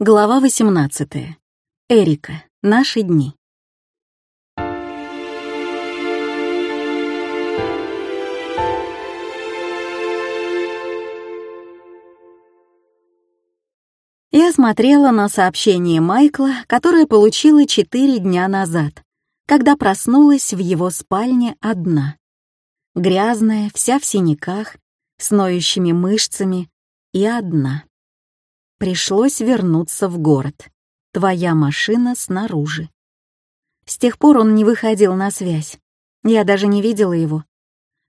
Глава 18. Эрика. Наши дни. Я смотрела на сообщение Майкла, которое получила четыре дня назад, когда проснулась в его спальне одна. Грязная, вся в синяках, с ноющими мышцами и одна. Пришлось вернуться в город. Твоя машина снаружи. С тех пор он не выходил на связь. Я даже не видела его.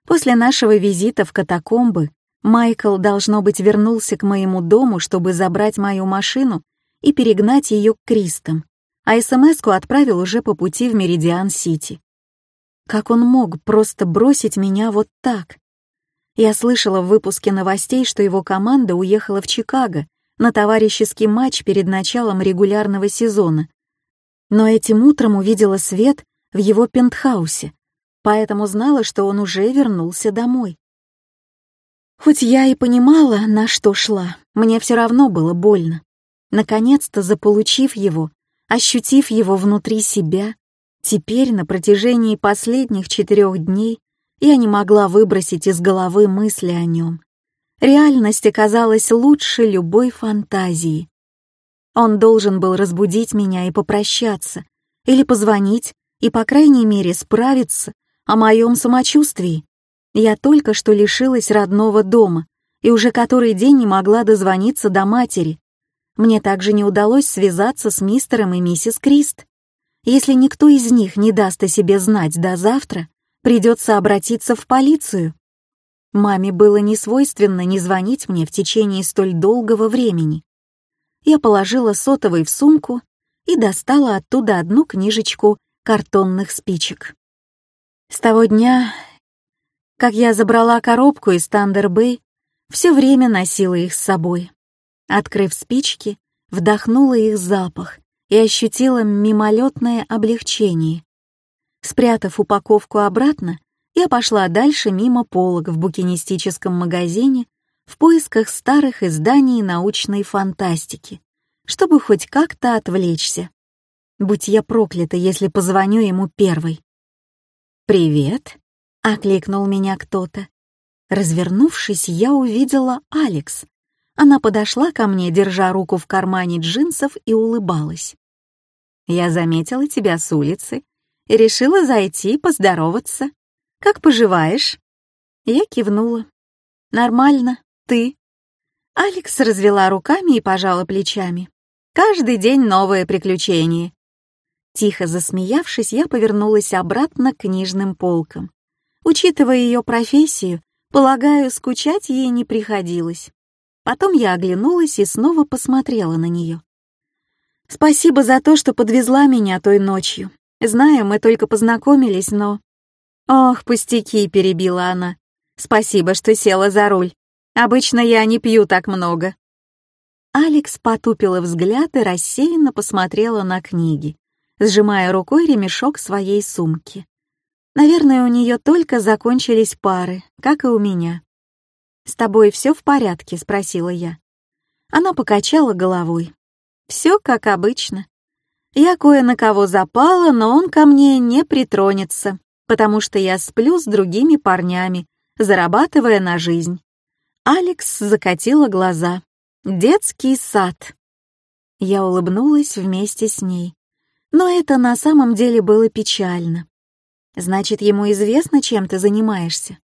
После нашего визита в катакомбы Майкл, должно быть, вернулся к моему дому, чтобы забрать мою машину и перегнать ее к Кристам, а СМС-ку отправил уже по пути в Меридиан-Сити. Как он мог просто бросить меня вот так? Я слышала в выпуске новостей, что его команда уехала в Чикаго на товарищеский матч перед началом регулярного сезона. Но этим утром увидела свет в его пентхаусе, поэтому знала, что он уже вернулся домой. Хоть я и понимала, на что шла, мне все равно было больно. Наконец-то заполучив его, ощутив его внутри себя, теперь на протяжении последних четырех дней я не могла выбросить из головы мысли о нем. Реальность оказалась лучше любой фантазии. Он должен был разбудить меня и попрощаться, или позвонить, и, по крайней мере, справиться о моем самочувствии. Я только что лишилась родного дома и уже который день не могла дозвониться до матери. Мне также не удалось связаться с мистером и миссис Крист. Если никто из них не даст о себе знать до завтра, придется обратиться в полицию. Маме было не свойственно не звонить мне в течение столь долгого времени. Я положила сотовый в сумку и достала оттуда одну книжечку картонных спичек. С того дня, как я забрала коробку из Тандер-Бэй, все время носила их с собой. Открыв спички, вдохнула их запах и ощутила мимолетное облегчение. Спрятав упаковку обратно, я пошла дальше мимо полок в букинистическом магазине в поисках старых изданий научной фантастики, чтобы хоть как-то отвлечься. Будь я проклята, если позвоню ему первой. «Привет», — окликнул меня кто-то. Развернувшись, я увидела Алекс. Она подошла ко мне, держа руку в кармане джинсов и улыбалась. «Я заметила тебя с улицы и решила зайти поздороваться. Как поживаешь?» Я кивнула. «Нормально. Ты?» Алекс развела руками и пожала плечами. «Каждый день новое приключение». Тихо засмеявшись, я повернулась обратно к книжным полкам. Учитывая ее профессию, полагаю, скучать ей не приходилось. Потом я оглянулась и снова посмотрела на нее. «Спасибо за то, что подвезла меня той ночью. Знаю, мы только познакомились, но «Ох, пустяки», — перебила она. «Спасибо, что села за руль. Обычно я не пью так много». Алекс потупила взгляд и рассеянно посмотрела на книги, сжимая рукой ремешок своей сумки. Наверное, у нее только закончились пары, как и у меня. «С тобой все в порядке?» — спросила я. Она покачала головой. «Все как обычно. Я кое на кого запала, но он ко мне не притронется потому что я сплю с другими парнями, зарабатывая на жизнь. Алекс закатила глаза. Детский сад. Я улыбнулась вместе с ней. Но это на самом деле было печально. «Значит, ему известно, чем ты занимаешься?»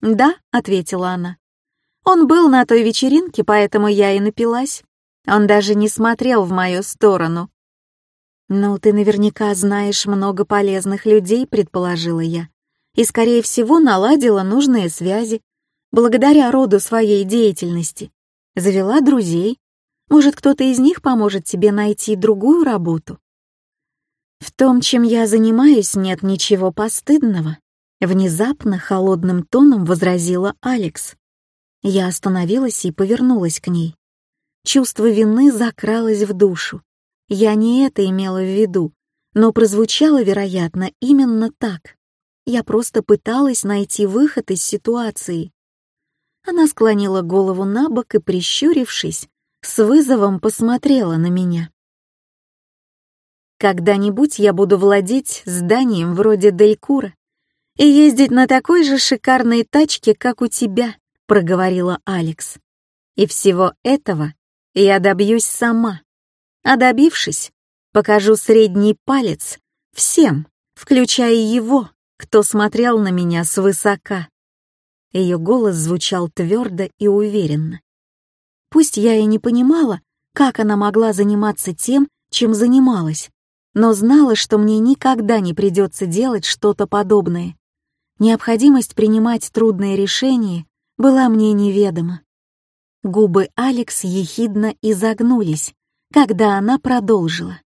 «Да», — ответила она. «Он был на той вечеринке, поэтому я и напилась. Он даже не смотрел в мою сторону. «Ну, ты наверняка знаешь много полезных людей», — предположила я, «и, скорее всего, наладила нужные связи, благодаря роду своей деятельности. Завела друзей. Может, кто-то из них поможет тебе найти другую работу?» «В том, чем я занимаюсь, нет ничего постыдного», — внезапно холодным тоном возразила Алекс. Я остановилась и повернулась к ней. Чувство вины закралось в душу. Я не это имела в виду, но прозвучало, вероятно, именно так. Я просто пыталась найти выход из ситуации. Она склонила голову на бок и, прищурившись, с вызовом посмотрела на меня. «Когда-нибудь я буду владеть зданием вроде Делькура и ездить на такой же шикарной тачке, как у тебя», — проговорила Алекс. «И всего этого я добьюсь сама. А добившись, покажу средний палец всем, включая его, кто смотрел на меня свысока». Ее голос звучал твердо и уверенно. Пусть я и не понимала, как она могла заниматься тем, чем занималась, но знала, что мне никогда не придется делать что-то подобное. Необходимость принимать трудные решения была мне неведома. Губы Алекс ехидно изогнулись, когда она продолжила.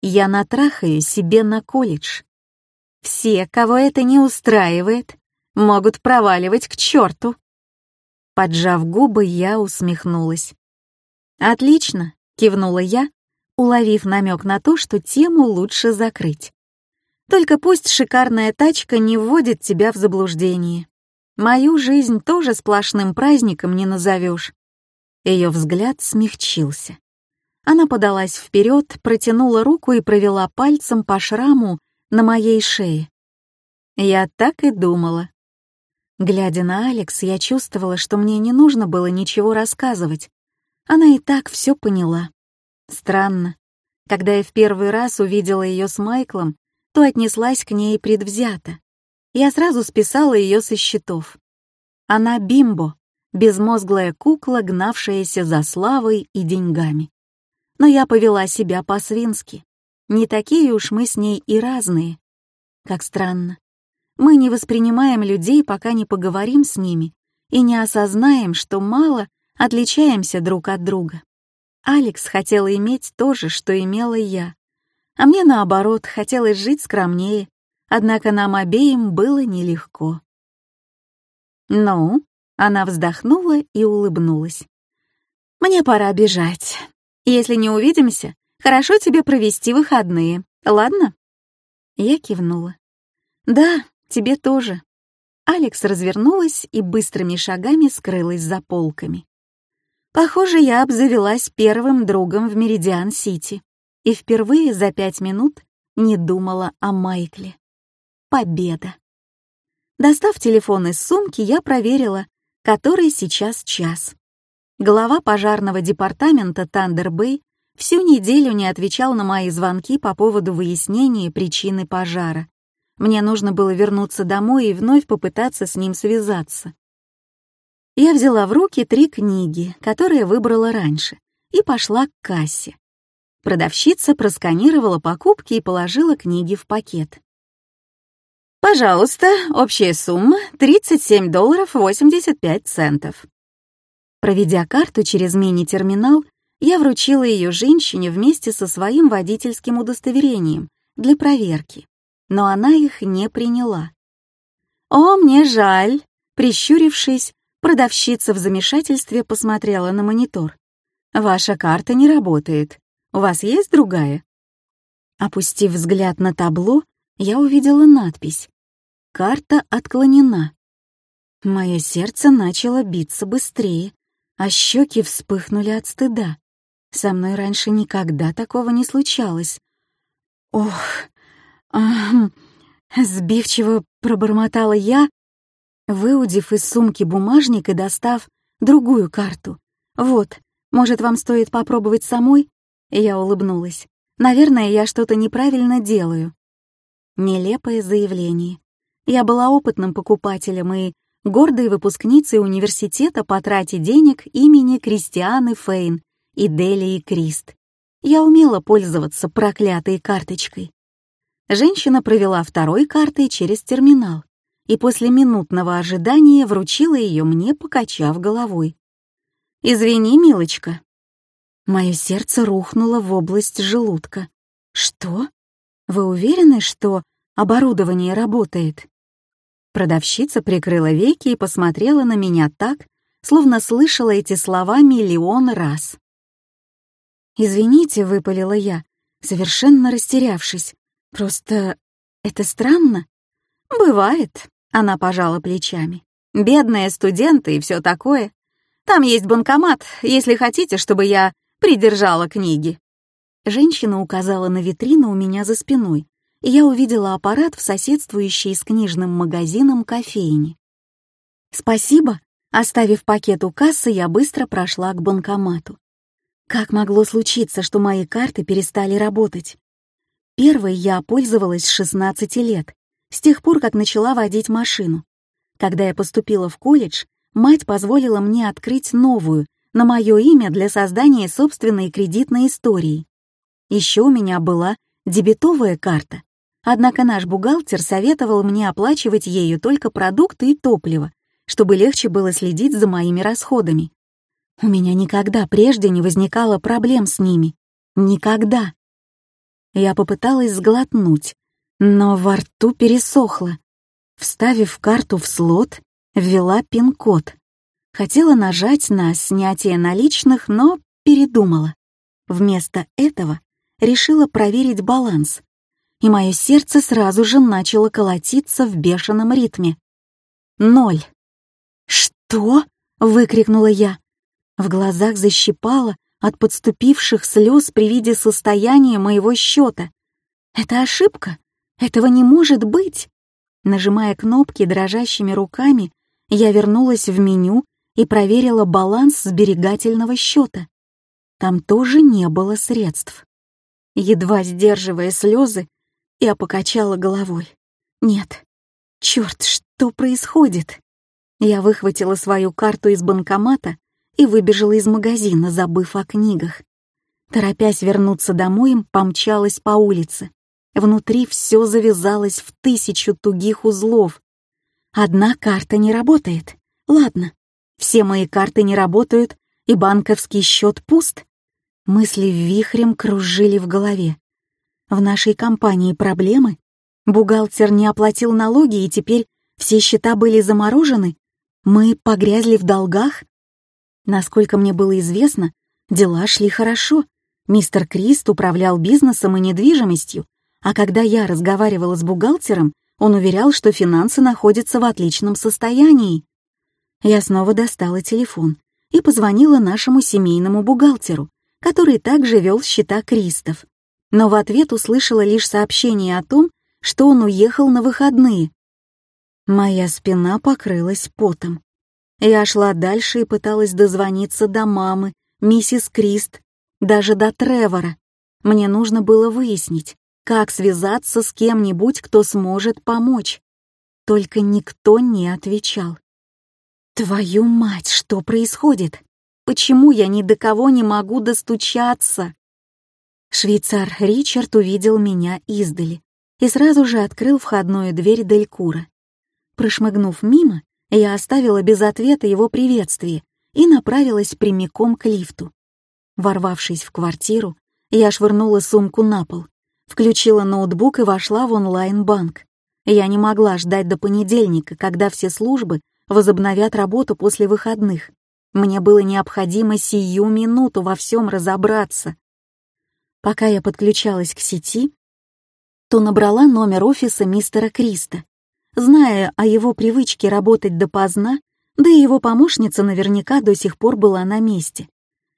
«Я натрахаю себе на колледж. Все, кого это не устраивает, могут проваливать к черту. Поджав губы, я усмехнулась. «Отлично», — кивнула я, уловив намек на то, что тему лучше закрыть. «Только пусть шикарная тачка не вводит тебя в заблуждение. Мою жизнь тоже сплошным праздником не назовешь». Ее взгляд смягчился. Она подалась вперед, протянула руку и провела пальцем по шраму на моей шее. Я так и думала. Глядя на Алекс, я чувствовала, что мне не нужно было ничего рассказывать. Она и так все поняла. Странно. Когда я в первый раз увидела ее с Майклом, то отнеслась к ней предвзято. Я сразу списала ее со счетов. Она бимбо, безмозглая кукла, гнавшаяся за славой и деньгами. Но я повела себя по-свински. Не такие уж мы с ней и разные. Как странно. Мы не воспринимаем людей, пока не поговорим с ними и не осознаем, что мало отличаемся друг от друга. Алекс хотела иметь то же, что имела я. А мне, наоборот, хотелось жить скромнее, однако нам обеим было нелегко. «Ну?» — она вздохнула и улыбнулась. «Мне пора бежать. Если не увидимся, хорошо тебе провести выходные, ладно?» Я кивнула. «Да, Тебе тоже». Алекс развернулась и быстрыми шагами скрылась за полками. Похоже, я обзавелась первым другом в Меридиан-Сити и впервые за пять минут не думала о Майкле. Победа. Достав телефон из сумки, я проверила, который сейчас час. Глава пожарного департамента Тандер-Бэй всю неделю не отвечал на мои звонки по поводу выяснения причины пожара. Мне нужно было вернуться домой и вновь попытаться с ним связаться. Я взяла в руки три книги, которые выбрала раньше, и пошла к кассе. Продавщица просканировала покупки и положила книги в пакет. «Пожалуйста, общая сумма — 37 долларов 85 центов». Проведя карту через мини-терминал, я вручила ее женщине вместе со своим водительским удостоверением для проверки но она их не приняла. «О, мне жаль!» Прищурившись, продавщица в замешательстве посмотрела на монитор. «Ваша карта не работает. У вас есть другая?» Опустив взгляд на табло, я увидела надпись «Карта отклонена». Мое сердце начало биться быстрее, а щеки вспыхнули от стыда. Со мной раньше никогда такого не случалось. Ох, «Ахм...» — сбивчиво пробормотала я, выудив из сумки бумажник и достав другую карту. «Вот, может, вам стоит попробовать самой?» Я улыбнулась. «Наверное, я что-то неправильно делаю». Нелепое заявление. Я была опытным покупателем и гордой выпускницей университета по денег имени Кристианы Фейн и Делии Крист. Я умела пользоваться проклятой карточкой. Женщина провела второй картой через терминал и после минутного ожидания вручила ее мне, покачав головой. «Извини, милочка». Мое сердце рухнуло в область желудка. «Что? Вы уверены, что оборудование работает?» Продавщица прикрыла веки и посмотрела на меня так, словно слышала эти слова миллион раз. «Извините», — выпалила я, совершенно растерявшись. Просто это странно. Бывает, она пожала плечами. Бедные студенты и все такое. Там есть банкомат, если хотите, чтобы я придержала книги». Женщина указала на витрину у меня за спиной, я увидела аппарат в соседствующей с книжным магазином кофейне. «Спасибо», оставив пакет у кассы, я быстро прошла к банкомату. Как могло случиться, что мои карты перестали работать? Первой я пользовалась с 16 лет, с тех пор, как начала водить машину. Когда я поступила в колледж, мать позволила мне открыть новую, на мое имя для создания собственной кредитной истории. Еще у меня была дебетовая карта, однако наш бухгалтер советовал мне оплачивать ею только продукты и топливо, чтобы легче было следить за моими расходами. У меня никогда прежде не возникало проблем с ними. Никогда. Я попыталась сглотнуть, но во рту пересохло. Вставив карту в слот, ввела пин-код. Хотела нажать на снятие наличных, но передумала. Вместо этого решила проверить баланс, и мое сердце сразу же начало колотиться в бешеном ритме. Ноль. «Что?» — выкрикнула я. В глазах защипало от подступивших слез при виде состояния моего счета. «Это ошибка? Этого не может быть!» Нажимая кнопки дрожащими руками, я вернулась в меню и проверила баланс сберегательного счета. Там тоже не было средств. Едва сдерживая слезы, я покачала головой. Нет. Черт, что происходит? Я выхватила свою карту из банкомата и выбежала из магазина, забыв о книгах. Торопясь вернуться домой, помчалась по улице. Внутри все завязалось в тысячу тугих узлов. Одна карта не работает. Ладно, все мои карты не работают, и банковский счет пуст. Мысли вихрем кружили в голове. В нашей компании проблемы? Бухгалтер не оплатил налоги, и теперь все счета были заморожены? Мы погрязли в долгах? Насколько мне было известно, дела шли хорошо. Мистер Крист управлял бизнесом и недвижимостью, а когда я разговаривала с бухгалтером, он уверял, что финансы находятся в отличном состоянии. Я снова достала телефон и позвонила нашему семейному бухгалтеру, который также вел счета Кристов. Но в ответ услышала лишь сообщение о том, что он уехал на выходные. Моя спина покрылась потом. Я шла дальше и пыталась дозвониться до мамы, миссис Крист, даже до Тревора. Мне нужно было выяснить, как связаться с кем-нибудь, кто сможет помочь. Только никто не отвечал. «Твою мать, что происходит? Почему я ни до кого не могу достучаться?» Швейцар Ричард увидел меня издали и сразу же открыл входную дверь Делькура. Прошмыгнув мимо, я оставила без ответа его приветствие и направилась прямиком к лифту. Ворвавшись в квартиру, я швырнула сумку на пол, включила ноутбук и вошла в онлайн-банк. Я не могла ждать до понедельника, когда все службы возобновят работу после выходных. Мне было необходимо сию минуту во всем разобраться. Пока я подключалась к сети, то набрала номер офиса мистера Криста. Зная о его привычке работать допоздна, да и его помощница наверняка до сих пор была на месте.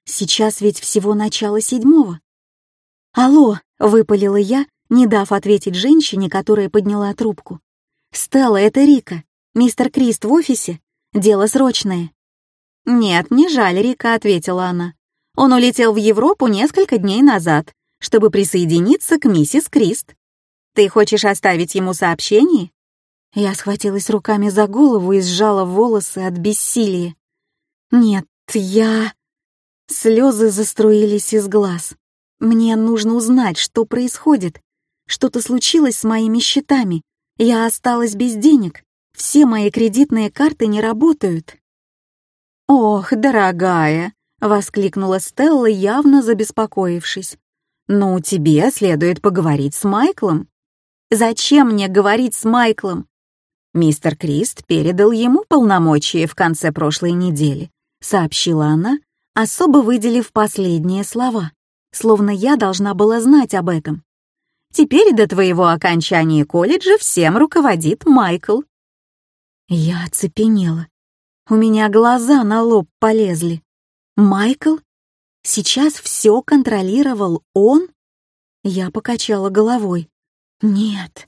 Сейчас ведь всего начало седьмого. «Алло», — выпалила я, не дав ответить женщине, которая подняла трубку. «Стелла, это Рика. Мистер Крист в офисе? Дело срочное». «Нет, не жаль, Рика», — ответила она. Он улетел в Европу несколько дней назад, чтобы присоединиться к миссис Крист. Ты хочешь оставить ему сообщение?» Я схватилась руками за голову и сжала волосы от бессилия. «Нет, я...» Слезы заструились из глаз. «Мне нужно узнать, что происходит. Что-то случилось с моими счетами. Я осталась без денег. Все мои кредитные карты не работают». «Ох, дорогая!» — воскликнула Стелла, явно забеспокоившись. «Ну, тебе следует поговорить с Майклом». «Зачем мне говорить с Майклом?» Мистер Крист передал ему полномочия в конце прошлой недели, сообщила она, особо выделив последние слова, словно я должна была знать об этом. Теперь до твоего окончания колледжа всем руководит Майкл. Я оцепенела. У меня глаза на лоб полезли. Майкл? Сейчас все контролировал он? Я покачала головой. Нет.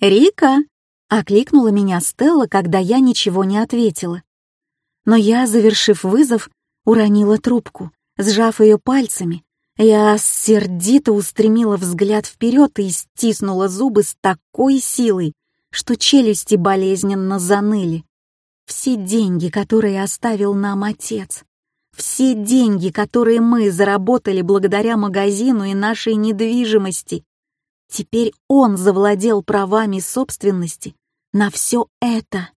«Рика!» — окликнула меня Стелла, когда я ничего не ответила. Но я, завершив вызов, уронила трубку, сжав ее пальцами. Я сердито устремила взгляд вперед и стиснула зубы с такой силой, что челюсти болезненно заныли. Все деньги, которые оставил нам отец, все деньги, которые мы заработали благодаря магазину и нашей недвижимости, теперь он завладел правами собственности на все это.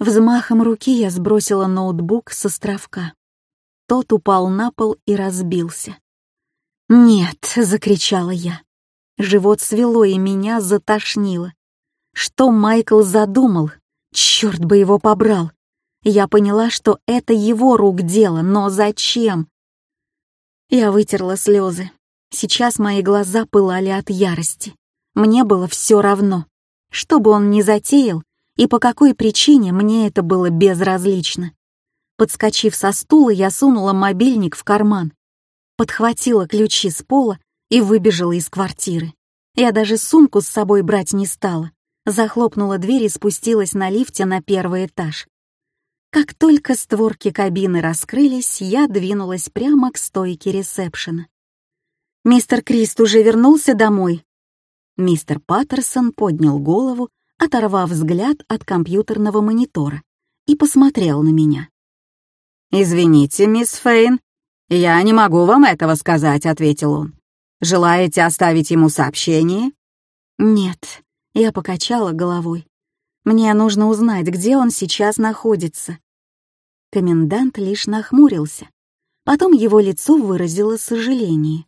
Взмахом руки я сбросила ноутбук с островка. Тот упал на пол и разбился. «Нет!» — закричала я. Живот свело и меня затошнило. Что Майкл задумал? Черт бы его побрал! Я поняла, что это его рук дело, но зачем? Я вытерла слезы. Сейчас мои глаза пылали от ярости. Мне было все равно. Что бы он ни затеял, и по какой причине мне это было безразлично. Подскочив со стула, я сунула мобильник в карман, подхватила ключи с пола и выбежала из квартиры. Я даже сумку с собой брать не стала. Захлопнула дверь и спустилась на лифте на первый этаж. Как только створки кабины раскрылись, я двинулась прямо к стойке ресепшена. «Мистер Крист уже вернулся домой?» Мистер Паттерсон поднял голову, оторвав взгляд от компьютерного монитора, и посмотрел на меня. «Извините, мисс Фейн, я не могу вам этого сказать», — ответил он. «Желаете оставить ему сообщение?» «Нет», — я покачала головой. «Мне нужно узнать, где он сейчас находится». Комендант лишь нахмурился. Потом его лицо выразило сожаление.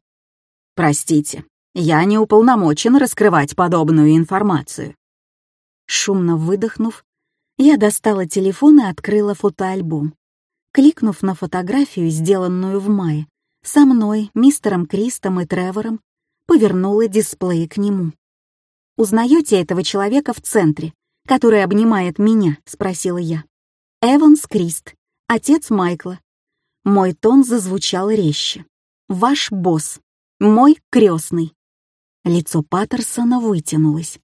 «Простите, я не уполномочен раскрывать подобную информацию». Шумно выдохнув, я достала телефон и открыла фотоальбом. Кликнув на фотографию, сделанную в мае, со мной, мистером Кристом и Тревором, повернула дисплей к нему. «Узнаете этого человека в центре, который обнимает меня?» — спросила я. «Эванс Крист, отец Майкла. Мой тон зазвучал резче. Ваш босс, мой крестный. Лицо Паттерсона вытянулось.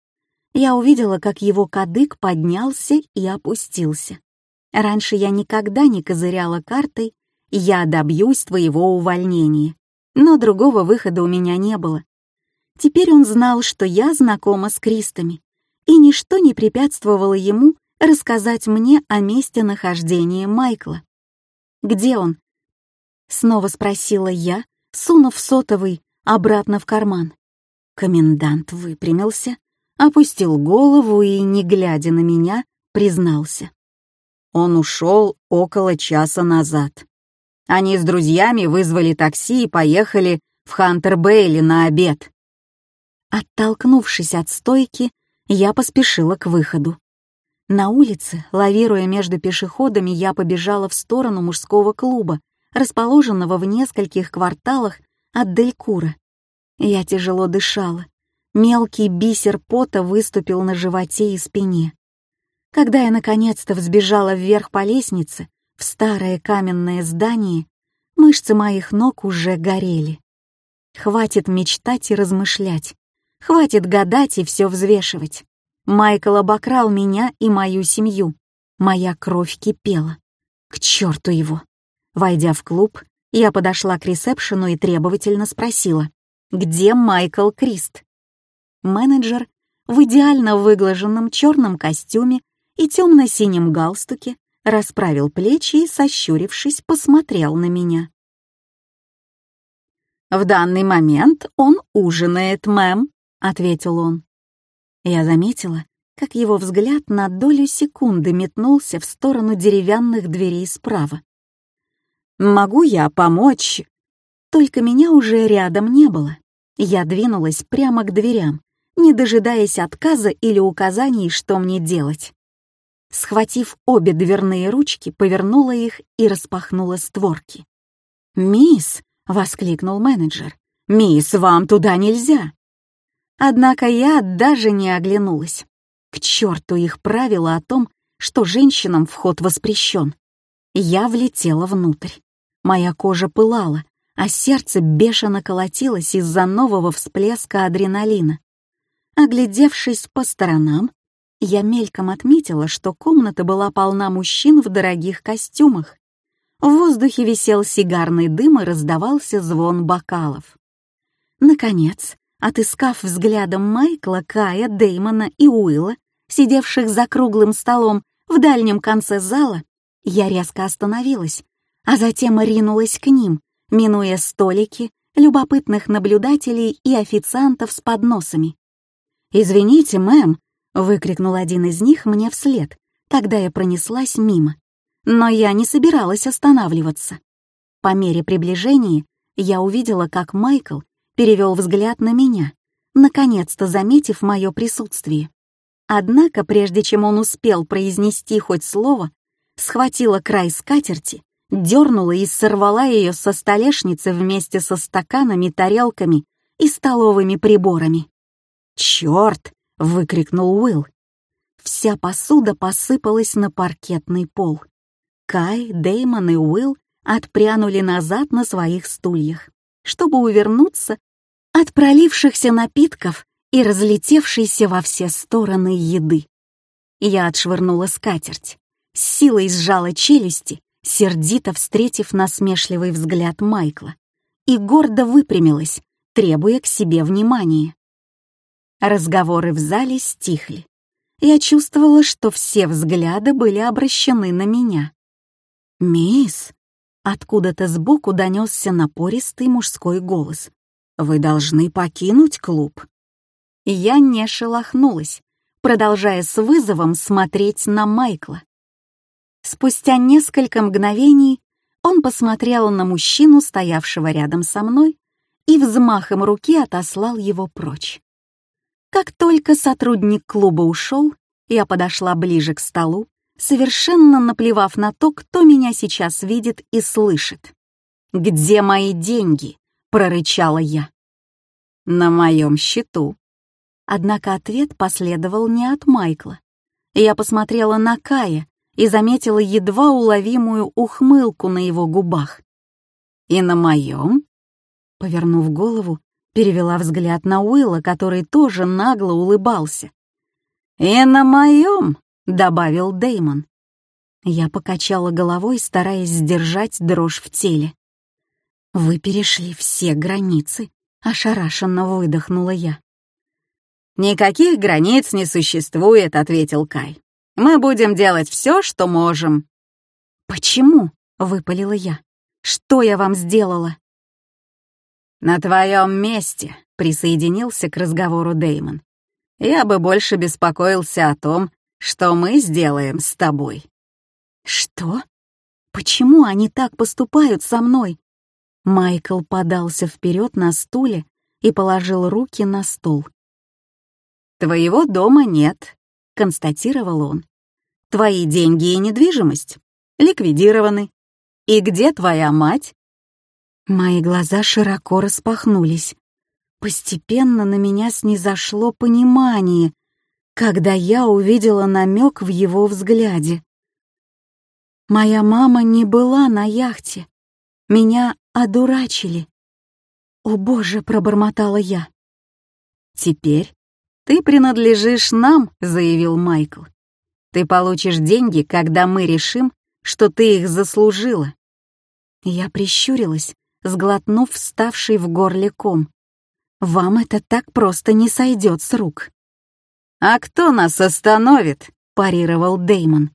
Я увидела, как его кадык поднялся и опустился. Раньше я никогда не козыряла картой «Я добьюсь твоего увольнения», но другого выхода у меня не было. Теперь он знал, что я знакома с Кристами, и ничто не препятствовало ему рассказать мне о месте нахождения Майкла. «Где он?» — снова спросила я, сунув сотовый обратно в карман. Комендант выпрямился, опустил голову и, не глядя на меня, признался. Он ушел около часа назад. Они с друзьями вызвали такси и поехали в Хантер-Бейли на обед. Оттолкнувшись от стойки, я поспешила к выходу. На улице, лавируя между пешеходами, я побежала в сторону мужского клуба, расположенного в нескольких кварталах от Делькура. Я тяжело дышала. Мелкий бисер пота выступил на животе и спине. Когда я наконец-то взбежала вверх по лестнице, в старое каменное здание, мышцы моих ног уже горели. Хватит мечтать и размышлять. Хватит гадать и все взвешивать. Майкл обокрал меня и мою семью. Моя кровь кипела. К черту его. Войдя в клуб, я подошла к ресепшену и требовательно спросила, где Майкл Крист? Менеджер в идеально выглаженном черном костюме и темно-синем галстуке расправил плечи и, сощурившись, посмотрел на меня. «В данный момент он ужинает, мэм», — ответил он. Я заметила, как его взгляд на долю секунды метнулся в сторону деревянных дверей справа. «Могу я помочь?» Только меня уже рядом не было. Я двинулась прямо к дверям, не дожидаясь отказа или указаний, что мне делать. Схватив обе дверные ручки, повернула их и распахнула створки. «Мисс!» — воскликнул менеджер. «Мисс, вам туда нельзя!» Однако я даже не оглянулась. К черту их правила о том, что женщинам вход воспрещен. Я влетела внутрь. Моя кожа пылала, а сердце бешено колотилось из-за нового всплеска адреналина. Оглядевшись по сторонам, я мельком отметила, что комната была полна мужчин в дорогих костюмах. В воздухе висел сигарный дым и раздавался звон бокалов. Наконец, отыскав взглядом Майкла, Кая, Деймона и Уилла, сидевших за круглым столом в дальнем конце зала, я резко остановилась, а затем ринулась к ним, минуя столики, любопытных наблюдателей и официантов с подносами. «Извините, мэм», — выкрикнул один из них мне вслед, когда я пронеслась мимо. Но я не собиралась останавливаться. По мере приближения я увидела, как Майкл перевел взгляд на меня, наконец-то заметив мое присутствие. Однако, прежде чем он успел произнести хоть слово, схватила край скатерти, дернула и сорвала ее со столешницы вместе со стаканами, тарелками и столовыми приборами. «Черт!» — выкрикнул Уилл. Вся посуда посыпалась на паркетный пол. Кай, Деймон и Уилл отпрянули назад на своих стульях, чтобы увернуться от пролившихся напитков и разлетевшейся во все стороны еды. Я отшвырнула скатерть, с силой сжала челюсти, сердито встретив насмешливый взгляд Майкла, и гордо выпрямилась, требуя к себе внимания. Разговоры в зале стихли. Я чувствовала, что все взгляды были обращены на меня. «Мисс!» — откуда-то сбоку донесся напористый мужской голос. Вы должны покинуть клуб». Я не шелохнулась, продолжая с вызовом смотреть на Майкла. Спустя несколько мгновений он посмотрел на мужчину, стоявшего рядом со мной, и взмахом руки отослал его прочь. Как только сотрудник клуба ушел, я подошла ближе к столу, совершенно наплевав на то, кто меня сейчас видит и слышит. «Где мои деньги?» — прорычала я. «На моем счету». Однако ответ последовал не от Майкла. Я посмотрела на Кая и заметила едва уловимую ухмылку на его губах. «И на моем?» Повернув голову, перевела взгляд на Уилла, который тоже нагло улыбался. «И на моем», — добавил Деймон. Я покачала головой, стараясь сдержать дрожь в теле. «Вы перешли все границы», — ошарашенно выдохнула я. «Никаких границ не существует», — ответил Кай. «Мы будем делать все, что можем». «Почему?» — выпалила я. «Что я вам сделала?» «На твоем месте», — присоединился к разговору Деймон. «Я бы больше беспокоился о том, что мы сделаем с тобой». «Что? Почему они так поступают со мной?» Майкл подался вперед на стуле и положил руки на стол. «Твоего дома нет», — констатировал он. «Твои деньги и недвижимость ликвидированы. И где твоя мать?» Мои глаза широко распахнулись. Постепенно на меня снизошло понимание, когда я увидела намек в его взгляде. Моя мама не была на яхте. Меня одурачили. «О боже!» — пробормотала я. «Теперь ты принадлежишь нам», — заявил Майкл. «Ты получишь деньги, когда мы решим, что ты их заслужила». Я прищурилась, сглотнув вставший в горле ком. «Вам это так просто не сойдет с рук». «А кто нас остановит?» — парировал Деймон.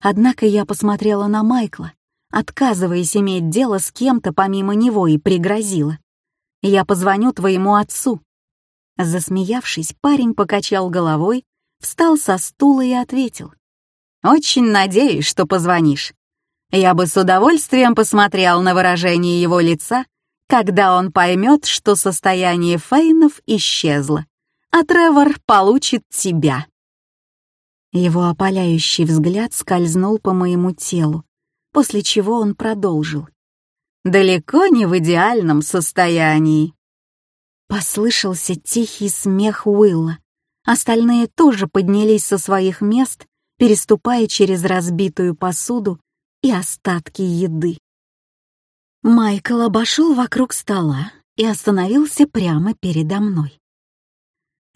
Однако я посмотрела на Майкла, отказываясь иметь дело с кем-то помимо него, и пригрозила. «Я позвоню твоему отцу». Засмеявшись, парень покачал головой, встал со стула и ответил. «Очень надеюсь, что позвонишь. Я бы с удовольствием посмотрел на выражение его лица, когда он поймет, что состояние Фейнов исчезло, а Тревор получит тебя». Его опаляющий взгляд скользнул по моему телу, после чего он продолжил. «Далеко не в идеальном состоянии». Послышался тихий смех Уилла. Остальные тоже поднялись со своих мест, переступая через разбитую посуду и остатки еды. Майкл обошел вокруг стола и остановился прямо передо мной.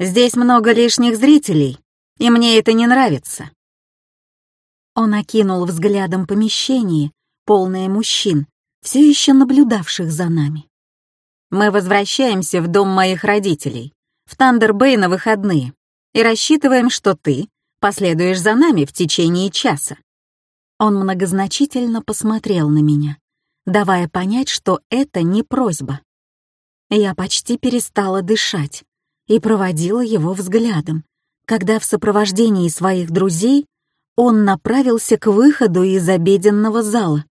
«Здесь много лишних зрителей, и мне это не нравится». Он окинул взглядом помещение, полное мужчин, все еще наблюдавших за нами. «Мы возвращаемся в дом моих родителей, в Тандер-Бэй на выходные, и рассчитываем, что ты последуешь за нами в течение часа». Он многозначительно посмотрел на меня, давая понять, что это не просьба. Я почти перестала дышать и проводила его взглядом, когда в сопровождении своих друзей он направился к выходу из обеденного зала.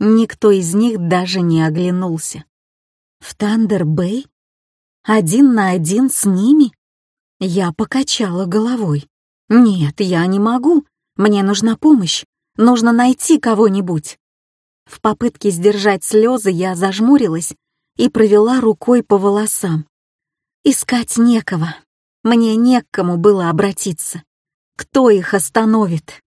Никто из них даже не оглянулся. В Тандер-Бэй? Один на один с ними? Я покачала головой. Нет, я не могу. Мне нужна помощь. Нужно найти кого-нибудь. В попытке сдержать слезы я зажмурилась и провела рукой по волосам. Искать некого. Мне не к кому было обратиться. Кто их остановит?